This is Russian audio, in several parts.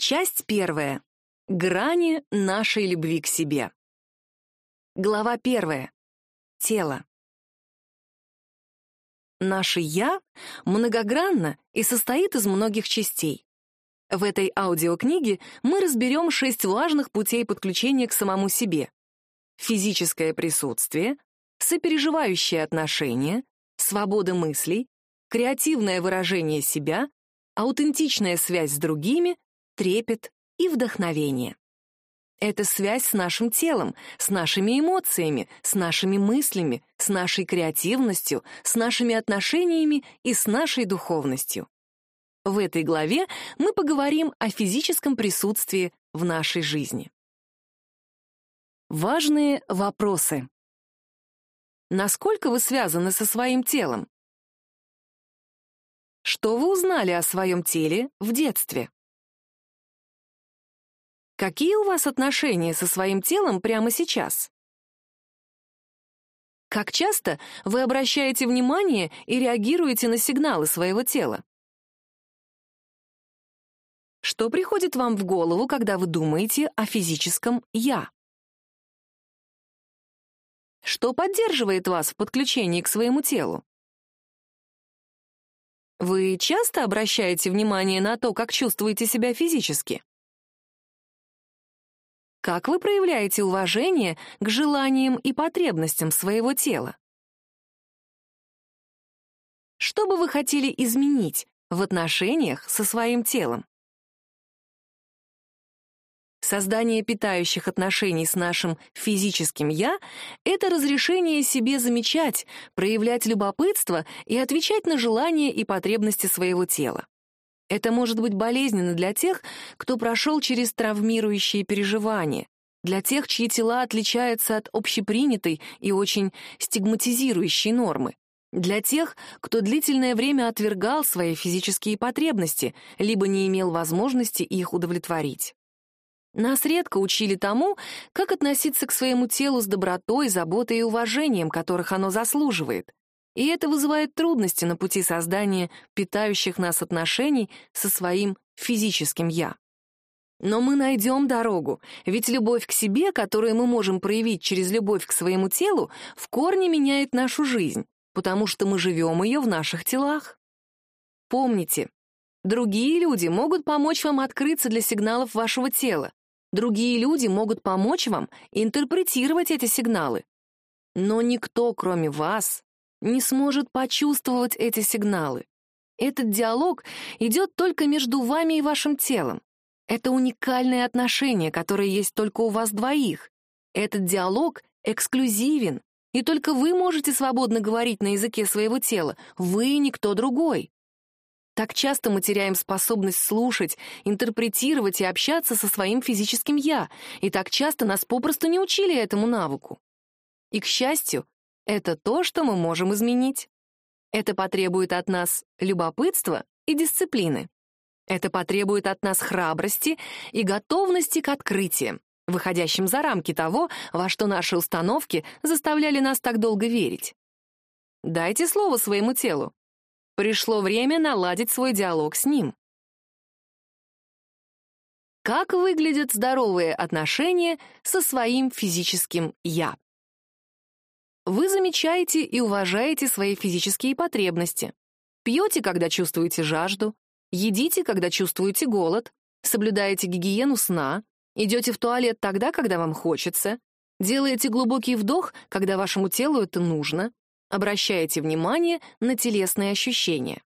Часть первая. Грани нашей любви к себе. Глава первая. Тело. Наше «я» многогранно и состоит из многих частей. В этой аудиокниге мы разберем шесть важных путей подключения к самому себе. Физическое присутствие, сопереживающее отношение, свобода мыслей, креативное выражение себя, аутентичная связь с другими, трепет и вдохновение. Это связь с нашим телом, с нашими эмоциями, с нашими мыслями, с нашей креативностью, с нашими отношениями и с нашей духовностью. В этой главе мы поговорим о физическом присутствии в нашей жизни. Важные вопросы. Насколько вы связаны со своим телом? Что вы узнали о своем теле в детстве? Какие у вас отношения со своим телом прямо сейчас? Как часто вы обращаете внимание и реагируете на сигналы своего тела? Что приходит вам в голову, когда вы думаете о физическом «я»? Что поддерживает вас в подключении к своему телу? Вы часто обращаете внимание на то, как чувствуете себя физически? Как вы проявляете уважение к желаниям и потребностям своего тела? Что бы вы хотели изменить в отношениях со своим телом? Создание питающих отношений с нашим физическим «я» — это разрешение себе замечать, проявлять любопытство и отвечать на желания и потребности своего тела. Это может быть болезненно для тех, кто прошел через травмирующие переживания, для тех, чьи тела отличаются от общепринятой и очень стигматизирующей нормы, для тех, кто длительное время отвергал свои физические потребности, либо не имел возможности их удовлетворить. Нас редко учили тому, как относиться к своему телу с добротой, заботой и уважением, которых оно заслуживает и это вызывает трудности на пути создания питающих нас отношений со своим физическим «я». Но мы найдем дорогу, ведь любовь к себе, которую мы можем проявить через любовь к своему телу, в корне меняет нашу жизнь, потому что мы живем ее в наших телах. Помните, другие люди могут помочь вам открыться для сигналов вашего тела. Другие люди могут помочь вам интерпретировать эти сигналы. Но никто, кроме вас, не сможет почувствовать эти сигналы. Этот диалог идет только между вами и вашим телом. Это уникальное отношение, которое есть только у вас двоих. Этот диалог эксклюзивен, и только вы можете свободно говорить на языке своего тела, вы и никто другой. Так часто мы теряем способность слушать, интерпретировать и общаться со своим физическим «я», и так часто нас попросту не учили этому навыку. И, к счастью, это то, что мы можем изменить. Это потребует от нас любопытства и дисциплины. Это потребует от нас храбрости и готовности к открытиям, выходящим за рамки того, во что наши установки заставляли нас так долго верить. Дайте слово своему телу. Пришло время наладить свой диалог с ним. Как выглядят здоровые отношения со своим физическим «я»? Вы замечаете и уважаете свои физические потребности. Пьете, когда чувствуете жажду, едите, когда чувствуете голод, соблюдаете гигиену сна, идете в туалет тогда, когда вам хочется, делаете глубокий вдох, когда вашему телу это нужно, обращаете внимание на телесные ощущения.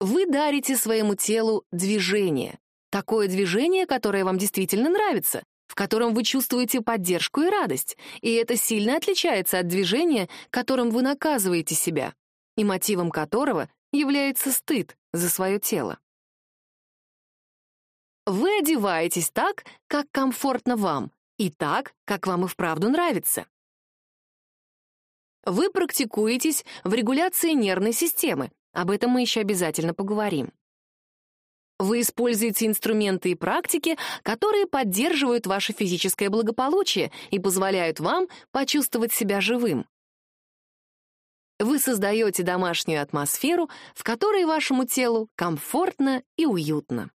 Вы дарите своему телу движение, такое движение, которое вам действительно нравится, в котором вы чувствуете поддержку и радость, и это сильно отличается от движения, которым вы наказываете себя, и мотивом которого является стыд за свое тело. Вы одеваетесь так, как комфортно вам, и так, как вам и вправду нравится. Вы практикуетесь в регуляции нервной системы, об этом мы еще обязательно поговорим. Вы используете инструменты и практики, которые поддерживают ваше физическое благополучие и позволяют вам почувствовать себя живым. Вы создаете домашнюю атмосферу, в которой вашему телу комфортно и уютно.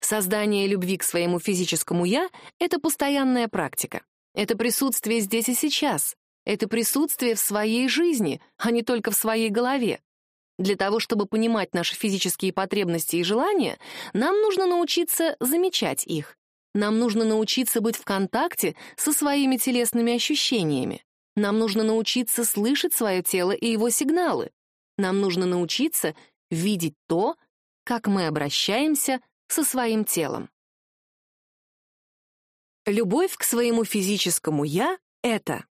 Создание любви к своему физическому «я» — это постоянная практика. Это присутствие здесь и сейчас. Это присутствие в своей жизни, а не только в своей голове. Для того, чтобы понимать наши физические потребности и желания, нам нужно научиться замечать их. Нам нужно научиться быть в контакте со своими телесными ощущениями. Нам нужно научиться слышать свое тело и его сигналы. Нам нужно научиться видеть то, как мы обращаемся со своим телом. Любовь к своему физическому «я» — это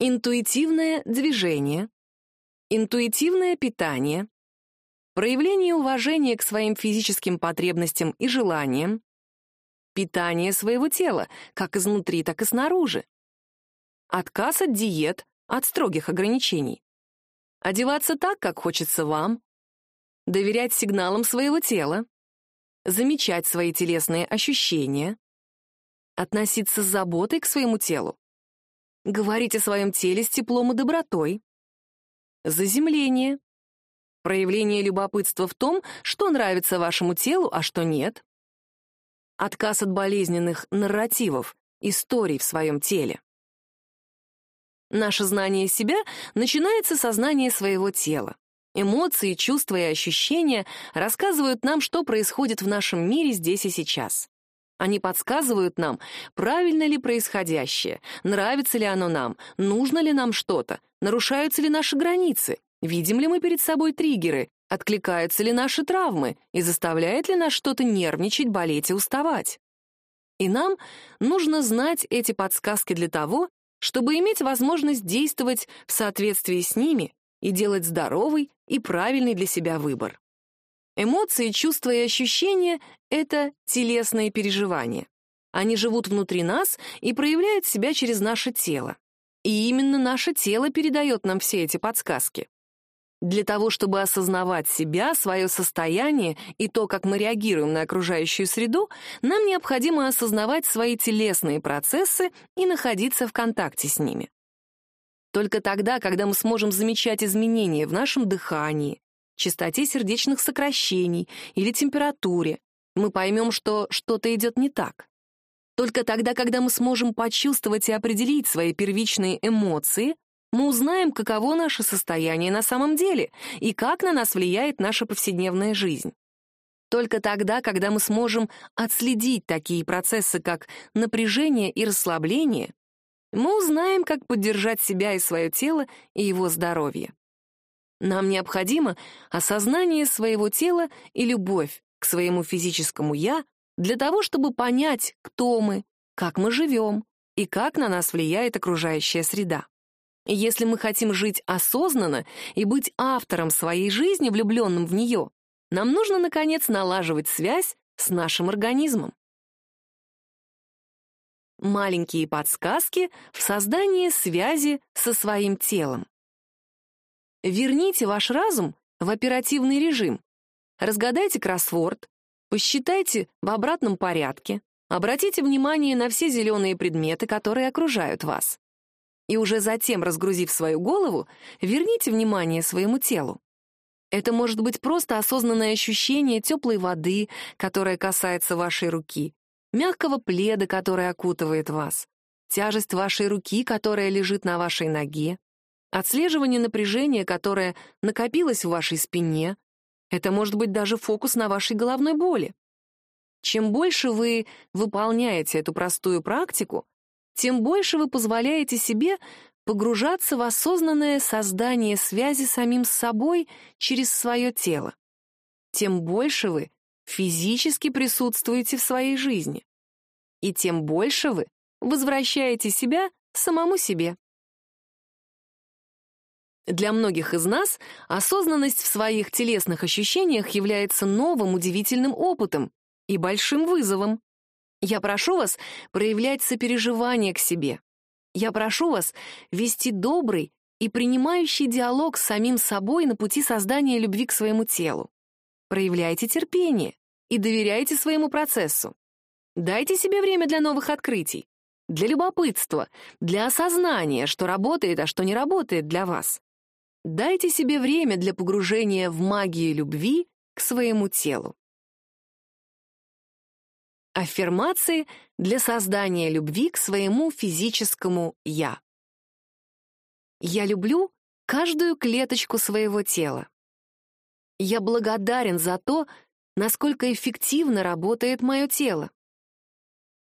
интуитивное движение, интуитивное питание, проявление уважения к своим физическим потребностям и желаниям, питание своего тела, как изнутри, так и снаружи, отказ от диет, от строгих ограничений, одеваться так, как хочется вам, доверять сигналам своего тела, замечать свои телесные ощущения, относиться с заботой к своему телу, говорить о своем теле с теплом и добротой, заземление, проявление любопытства в том, что нравится вашему телу, а что нет, отказ от болезненных нарративов, историй в своем теле. Наше знание себя начинается со знания своего тела. Эмоции, чувства и ощущения рассказывают нам, что происходит в нашем мире здесь и сейчас. Они подсказывают нам, правильно ли происходящее, нравится ли оно нам, нужно ли нам что-то, нарушаются ли наши границы, видим ли мы перед собой триггеры, откликаются ли наши травмы и заставляет ли нас что-то нервничать, болеть и уставать. И нам нужно знать эти подсказки для того, чтобы иметь возможность действовать в соответствии с ними и делать здоровый и правильный для себя выбор. Эмоции, чувства и ощущения — это телесные переживания. Они живут внутри нас и проявляют себя через наше тело. И именно наше тело передает нам все эти подсказки. Для того, чтобы осознавать себя, свое состояние и то, как мы реагируем на окружающую среду, нам необходимо осознавать свои телесные процессы и находиться в контакте с ними. Только тогда, когда мы сможем замечать изменения в нашем дыхании, частоте сердечных сокращений или температуре, мы поймем, что что-то идет не так. Только тогда, когда мы сможем почувствовать и определить свои первичные эмоции, мы узнаем, каково наше состояние на самом деле и как на нас влияет наша повседневная жизнь. Только тогда, когда мы сможем отследить такие процессы, как напряжение и расслабление, мы узнаем, как поддержать себя и свое тело и его здоровье. Нам необходимо осознание своего тела и любовь к своему физическому «я» для того, чтобы понять, кто мы, как мы живем и как на нас влияет окружающая среда. Если мы хотим жить осознанно и быть автором своей жизни, влюбленным в нее, нам нужно, наконец, налаживать связь с нашим организмом маленькие подсказки в создании связи со своим телом. Верните ваш разум в оперативный режим. Разгадайте кроссворд, посчитайте в обратном порядке, обратите внимание на все зеленые предметы, которые окружают вас. И уже затем, разгрузив свою голову, верните внимание своему телу. Это может быть просто осознанное ощущение теплой воды, которая касается вашей руки, мягкого пледа, который окутывает вас, тяжесть вашей руки, которая лежит на вашей ноге, отслеживание напряжения, которое накопилось в вашей спине. Это может быть даже фокус на вашей головной боли. Чем больше вы выполняете эту простую практику, тем больше вы позволяете себе погружаться в осознанное создание связи с самим собой через свое тело. Тем больше вы физически присутствуете в своей жизни. И тем больше вы возвращаете себя самому себе. Для многих из нас осознанность в своих телесных ощущениях является новым удивительным опытом и большим вызовом. Я прошу вас проявлять сопереживание к себе. Я прошу вас вести добрый и принимающий диалог с самим собой на пути создания любви к своему телу. Проявляйте терпение и доверяйте своему процессу. Дайте себе время для новых открытий, для любопытства, для осознания, что работает, а что не работает для вас. Дайте себе время для погружения в магию любви к своему телу. Аффирмации для создания любви к своему физическому «я». Я люблю каждую клеточку своего тела. Я благодарен за то, насколько эффективно работает мое тело.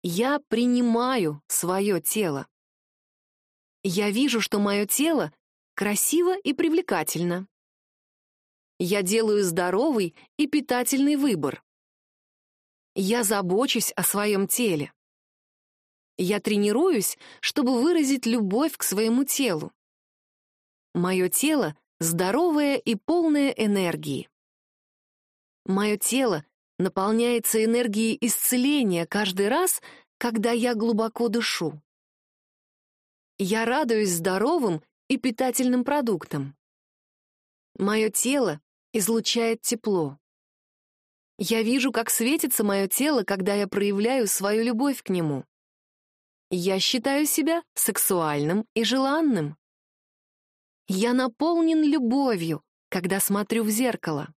Я принимаю свое тело. Я вижу, что мое тело красиво и привлекательно. Я делаю здоровый и питательный выбор. Я забочусь о своем теле. Я тренируюсь, чтобы выразить любовь к своему телу. Мое тело здоровое и полное энергии. Мое тело наполняется энергией исцеления каждый раз, когда я глубоко дышу. Я радуюсь здоровым и питательным продуктам. Мое тело излучает тепло. Я вижу, как светится мое тело, когда я проявляю свою любовь к нему. Я считаю себя сексуальным и желанным. Я наполнен любовью, когда смотрю в зеркало.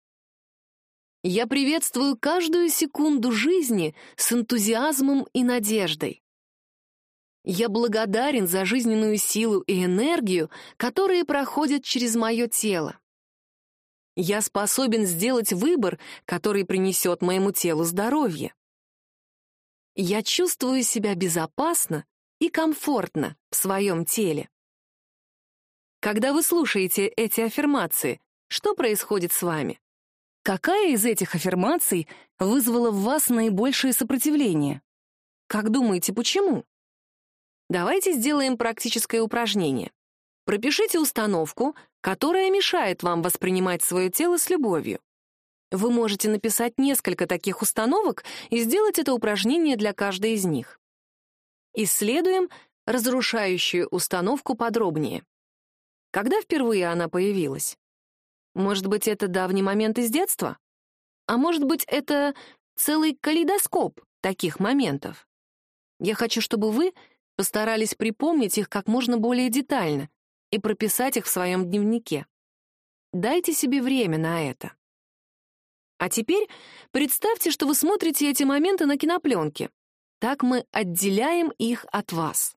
Я приветствую каждую секунду жизни с энтузиазмом и надеждой. Я благодарен за жизненную силу и энергию, которые проходят через мое тело. Я способен сделать выбор, который принесет моему телу здоровье. Я чувствую себя безопасно и комфортно в своем теле. Когда вы слушаете эти аффирмации, что происходит с вами? Какая из этих аффирмаций вызвала в вас наибольшее сопротивление? Как думаете, почему? Давайте сделаем практическое упражнение. Пропишите установку, которая мешает вам воспринимать свое тело с любовью. Вы можете написать несколько таких установок и сделать это упражнение для каждой из них. Исследуем разрушающую установку подробнее. Когда впервые она появилась? Может быть, это давний момент из детства? А может быть, это целый калейдоскоп таких моментов? Я хочу, чтобы вы постарались припомнить их как можно более детально и прописать их в своем дневнике. Дайте себе время на это. А теперь представьте, что вы смотрите эти моменты на кинопленке. Так мы отделяем их от вас.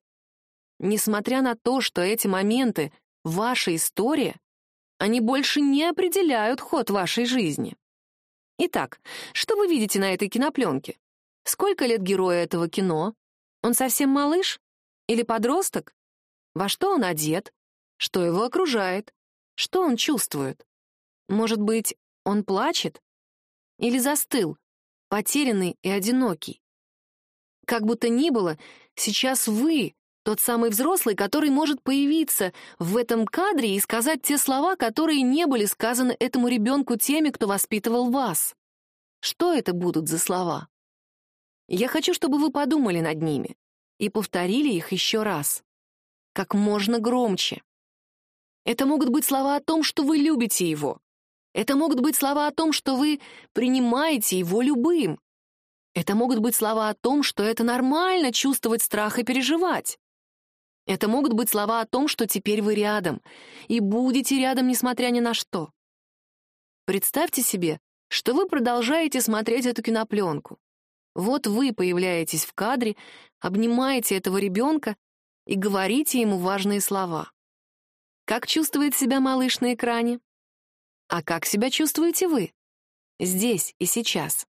Несмотря на то, что эти моменты — ваша история, они больше не определяют ход вашей жизни. Итак, что вы видите на этой кинопленке? Сколько лет героя этого кино? Он совсем малыш? Или подросток? Во что он одет? Что его окружает? Что он чувствует? Может быть, он плачет? Или застыл, потерянный и одинокий? Как бы то ни было, сейчас вы тот самый взрослый, который может появиться в этом кадре и сказать те слова, которые не были сказаны этому ребенку теми, кто воспитывал вас. Что это будут за слова? Я хочу, чтобы вы подумали над ними и повторили их еще раз. Как можно громче. Это могут быть слова о том, что вы любите его. Это могут быть слова о том, что вы принимаете его любым. Это могут быть слова о том, что это нормально чувствовать страх и переживать. Это могут быть слова о том, что теперь вы рядом, и будете рядом, несмотря ни на что. Представьте себе, что вы продолжаете смотреть эту кинопленку. Вот вы появляетесь в кадре, обнимаете этого ребенка и говорите ему важные слова. Как чувствует себя малыш на экране? А как себя чувствуете вы? Здесь и сейчас.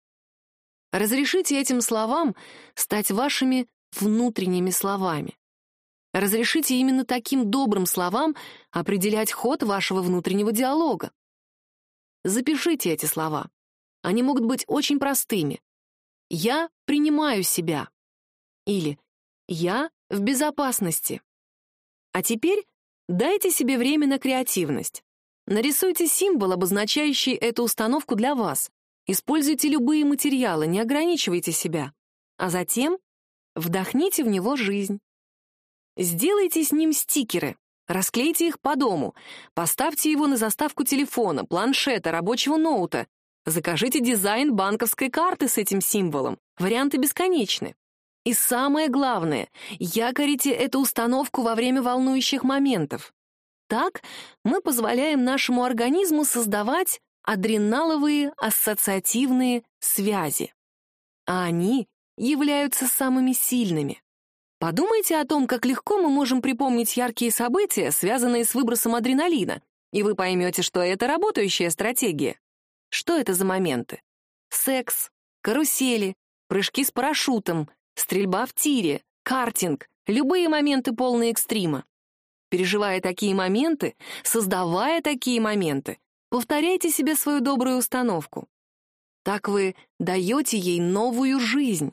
Разрешите этим словам стать вашими внутренними словами. Разрешите именно таким добрым словам определять ход вашего внутреннего диалога. Запишите эти слова. Они могут быть очень простыми. «Я принимаю себя» или «Я в безопасности». А теперь дайте себе время на креативность. Нарисуйте символ, обозначающий эту установку для вас. Используйте любые материалы, не ограничивайте себя. А затем вдохните в него жизнь. Сделайте с ним стикеры, расклейте их по дому, поставьте его на заставку телефона, планшета, рабочего ноута, закажите дизайн банковской карты с этим символом. Варианты бесконечны. И самое главное, якорите эту установку во время волнующих моментов. Так мы позволяем нашему организму создавать адреналовые ассоциативные связи. А они являются самыми сильными. Подумайте о том, как легко мы можем припомнить яркие события, связанные с выбросом адреналина, и вы поймете, что это работающая стратегия. Что это за моменты? Секс, карусели, прыжки с парашютом, стрельба в тире, картинг, любые моменты полные экстрима. Переживая такие моменты, создавая такие моменты, повторяйте себе свою добрую установку. Так вы даете ей новую жизнь.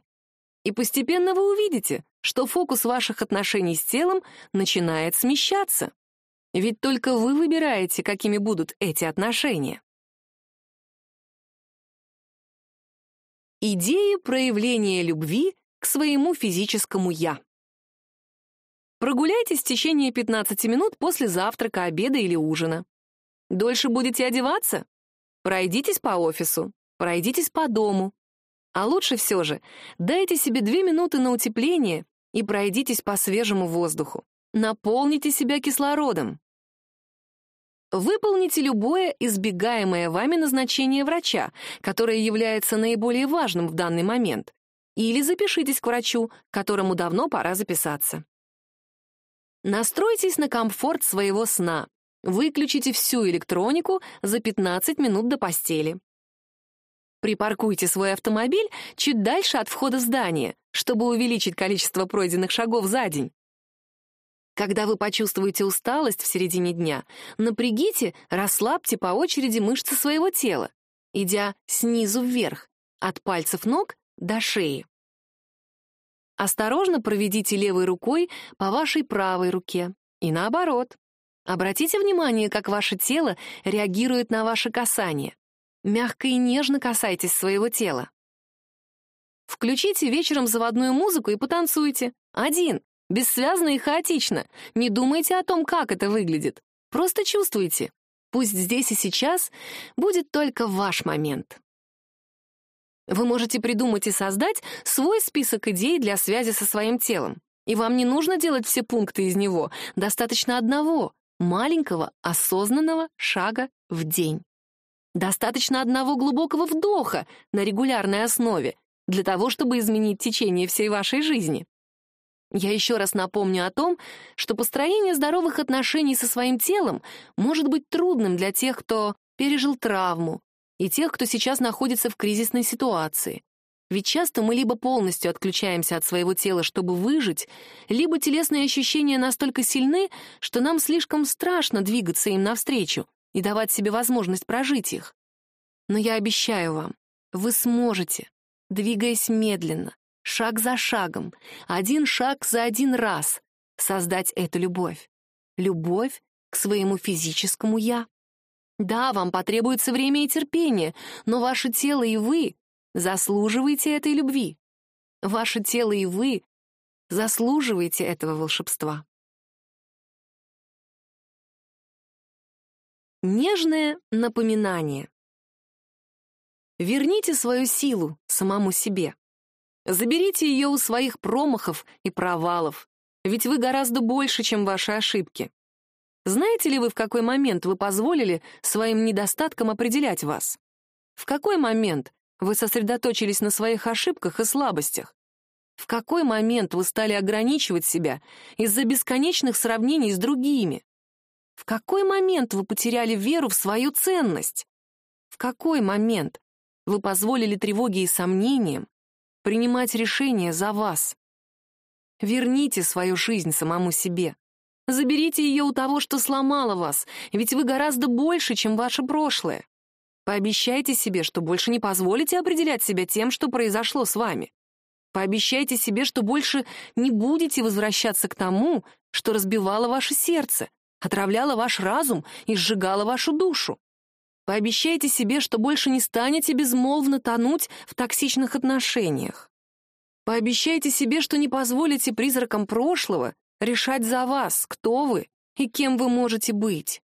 И постепенно вы увидите, что фокус ваших отношений с телом начинает смещаться. Ведь только вы выбираете, какими будут эти отношения. Идеи проявления любви к своему физическому «я». Прогуляйтесь в течение 15 минут после завтрака, обеда или ужина. Дольше будете одеваться? Пройдитесь по офису, пройдитесь по дому. А лучше все же дайте себе две минуты на утепление и пройдитесь по свежему воздуху. Наполните себя кислородом. Выполните любое избегаемое вами назначение врача, которое является наиболее важным в данный момент, или запишитесь к врачу, которому давно пора записаться. Настройтесь на комфорт своего сна. Выключите всю электронику за 15 минут до постели. Припаркуйте свой автомобиль чуть дальше от входа в здание, чтобы увеличить количество пройденных шагов за день. Когда вы почувствуете усталость в середине дня, напрягите, расслабьте по очереди мышцы своего тела, идя снизу вверх, от пальцев ног до шеи. Осторожно проведите левой рукой по вашей правой руке и наоборот. Обратите внимание, как ваше тело реагирует на ваше касание. Мягко и нежно касайтесь своего тела. Включите вечером заводную музыку и потанцуйте. Один, Бессвязно и хаотично. Не думайте о том, как это выглядит. Просто чувствуйте. Пусть здесь и сейчас будет только ваш момент. Вы можете придумать и создать свой список идей для связи со своим телом. И вам не нужно делать все пункты из него, достаточно одного, маленького, осознанного шага в день. Достаточно одного глубокого вдоха на регулярной основе для того, чтобы изменить течение всей вашей жизни. Я еще раз напомню о том, что построение здоровых отношений со своим телом может быть трудным для тех, кто пережил травму, и тех, кто сейчас находится в кризисной ситуации. Ведь часто мы либо полностью отключаемся от своего тела, чтобы выжить, либо телесные ощущения настолько сильны, что нам слишком страшно двигаться им навстречу и давать себе возможность прожить их. Но я обещаю вам, вы сможете, двигаясь медленно, шаг за шагом, один шаг за один раз создать эту любовь. Любовь к своему физическому «я». Да, вам потребуется время и терпение, но ваше тело и вы заслуживаете этой любви. Ваше тело и вы заслуживаете этого волшебства. Нежное напоминание. Верните свою силу самому себе. Заберите ее у своих промахов и провалов, ведь вы гораздо больше, чем ваши ошибки. Знаете ли вы, в какой момент вы позволили своим недостаткам определять вас? В какой момент вы сосредоточились на своих ошибках и слабостях? В какой момент вы стали ограничивать себя из-за бесконечных сравнений с другими? В какой момент вы потеряли веру в свою ценность? В какой момент вы позволили тревоге и сомнениям принимать решения за вас. Верните свою жизнь самому себе. Заберите ее у того, что сломало вас, ведь вы гораздо больше, чем ваше прошлое. Пообещайте себе, что больше не позволите определять себя тем, что произошло с вами. Пообещайте себе, что больше не будете возвращаться к тому, что разбивало ваше сердце, отравляло ваш разум и сжигало вашу душу. Пообещайте себе, что больше не станете безмолвно тонуть в токсичных отношениях. Пообещайте себе, что не позволите призракам прошлого решать за вас, кто вы и кем вы можете быть.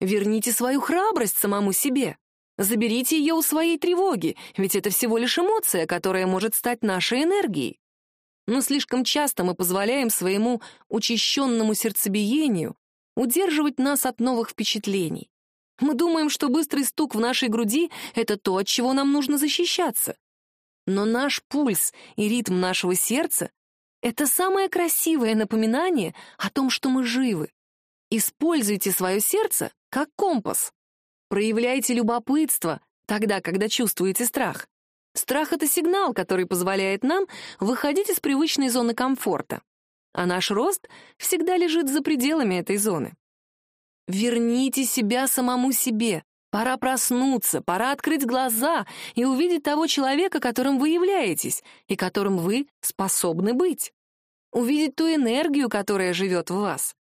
Верните свою храбрость самому себе. Заберите ее у своей тревоги, ведь это всего лишь эмоция, которая может стать нашей энергией. Но слишком часто мы позволяем своему учащенному сердцебиению удерживать нас от новых впечатлений. Мы думаем, что быстрый стук в нашей груди — это то, от чего нам нужно защищаться. Но наш пульс и ритм нашего сердца — это самое красивое напоминание о том, что мы живы. Используйте свое сердце как компас. Проявляйте любопытство тогда, когда чувствуете страх. Страх — это сигнал, который позволяет нам выходить из привычной зоны комфорта. А наш рост всегда лежит за пределами этой зоны. Верните себя самому себе. Пора проснуться, пора открыть глаза и увидеть того человека, которым вы являетесь и которым вы способны быть. Увидеть ту энергию, которая живет в вас.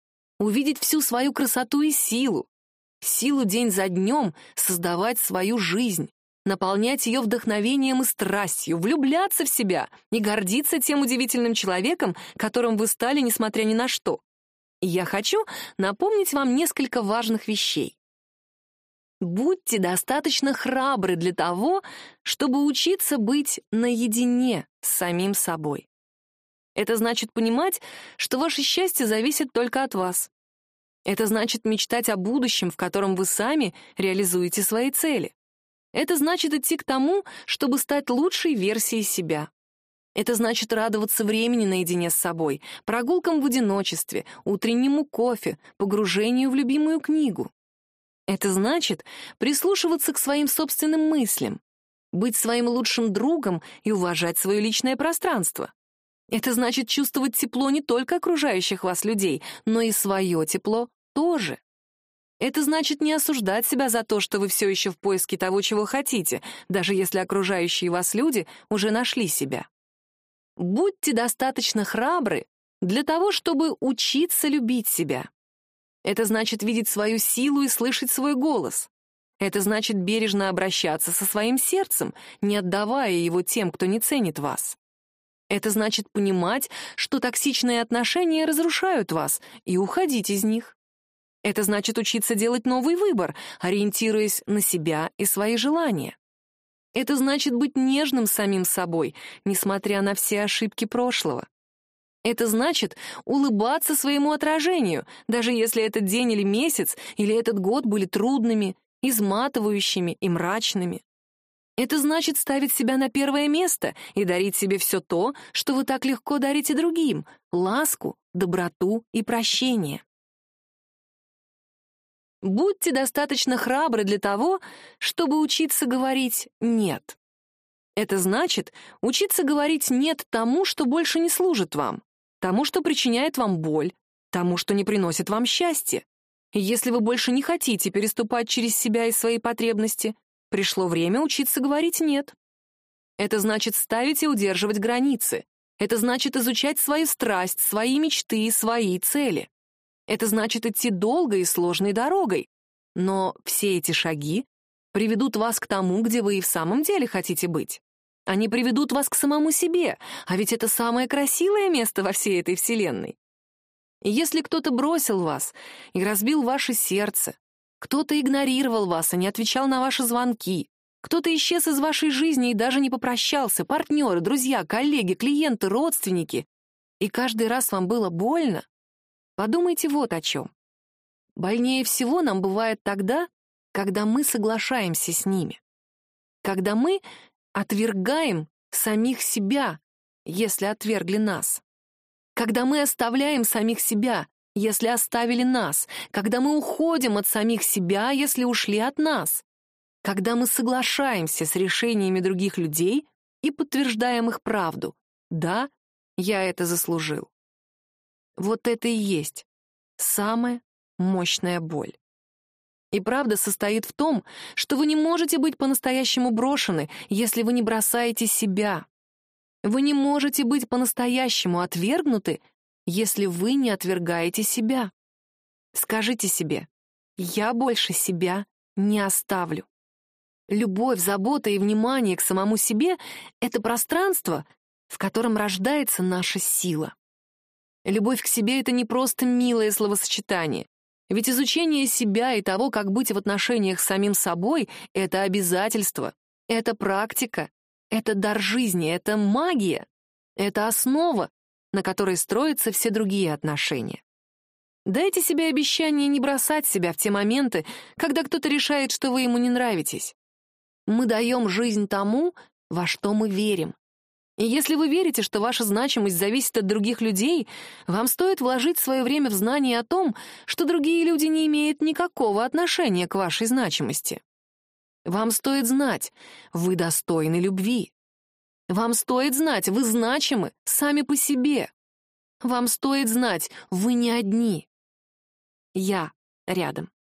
Увидеть всю свою красоту и силу. Силу день за днем создавать свою жизнь, наполнять ее вдохновением и страстью, влюбляться в себя и гордиться тем удивительным человеком, которым вы стали, несмотря ни на что. Я хочу напомнить вам несколько важных вещей. Будьте достаточно храбры для того, чтобы учиться быть наедине с самим собой. Это значит понимать, что ваше счастье зависит только от вас. Это значит мечтать о будущем, в котором вы сами реализуете свои цели. Это значит идти к тому, чтобы стать лучшей версией себя. Это значит радоваться времени наедине с собой, прогулкам в одиночестве, утреннему кофе, погружению в любимую книгу. Это значит прислушиваться к своим собственным мыслям, быть своим лучшим другом и уважать свое личное пространство. Это значит чувствовать тепло не только окружающих вас людей, но и свое тепло тоже. Это значит не осуждать себя за то, что вы все еще в поиске того, чего хотите, даже если окружающие вас люди уже нашли себя. Будьте достаточно храбры для того, чтобы учиться любить себя. Это значит видеть свою силу и слышать свой голос. Это значит бережно обращаться со своим сердцем, не отдавая его тем, кто не ценит вас. Это значит понимать, что токсичные отношения разрушают вас, и уходить из них. Это значит учиться делать новый выбор, ориентируясь на себя и свои желания. Это значит быть нежным самим собой, несмотря на все ошибки прошлого. Это значит улыбаться своему отражению, даже если этот день или месяц, или этот год были трудными, изматывающими и мрачными. Это значит ставить себя на первое место и дарить себе все то, что вы так легко дарите другим — ласку, доброту и прощение. Будьте достаточно храбры для того, чтобы учиться говорить «нет». Это значит учиться говорить «нет» тому, что больше не служит вам, тому, что причиняет вам боль, тому, что не приносит вам счастья. если вы больше не хотите переступать через себя и свои потребности, пришло время учиться говорить «нет». Это значит ставить и удерживать границы. Это значит изучать свою страсть, свои мечты и свои цели. Это значит идти долгой и сложной дорогой. Но все эти шаги приведут вас к тому, где вы и в самом деле хотите быть. Они приведут вас к самому себе, а ведь это самое красивое место во всей этой вселенной. Если кто-то бросил вас и разбил ваше сердце, кто-то игнорировал вас и не отвечал на ваши звонки, кто-то исчез из вашей жизни и даже не попрощался, партнеры, друзья, коллеги, клиенты, родственники, и каждый раз вам было больно, подумайте вот о чем. Больнее всего нам бывает тогда, когда мы соглашаемся с ними. Когда мы отвергаем самих себя, если отвергли нас. Когда мы оставляем самих себя, если оставили нас, когда мы уходим от самих себя, если ушли от нас, когда мы соглашаемся с решениями других людей и подтверждаем их правду. Да, я это заслужил. Вот это и есть самая мощная боль. И правда состоит в том, что вы не можете быть по-настоящему брошены, если вы не бросаете себя. Вы не можете быть по-настоящему отвергнуты, если вы не отвергаете себя. Скажите себе, я больше себя не оставлю. Любовь, забота и внимание к самому себе — это пространство, в котором рождается наша сила. Любовь к себе — это не просто милое словосочетание. Ведь изучение себя и того, как быть в отношениях с самим собой — это обязательство, это практика, это дар жизни, это магия, это основа, на которой строятся все другие отношения. Дайте себе обещание не бросать себя в те моменты, когда кто-то решает, что вы ему не нравитесь. Мы даем жизнь тому, во что мы верим. И если вы верите, что ваша значимость зависит от других людей, вам стоит вложить свое время в знание о том, что другие люди не имеют никакого отношения к вашей значимости. Вам стоит знать, вы достойны любви. Вам стоит знать, вы значимы сами по себе. Вам стоит знать, вы не одни. Я рядом.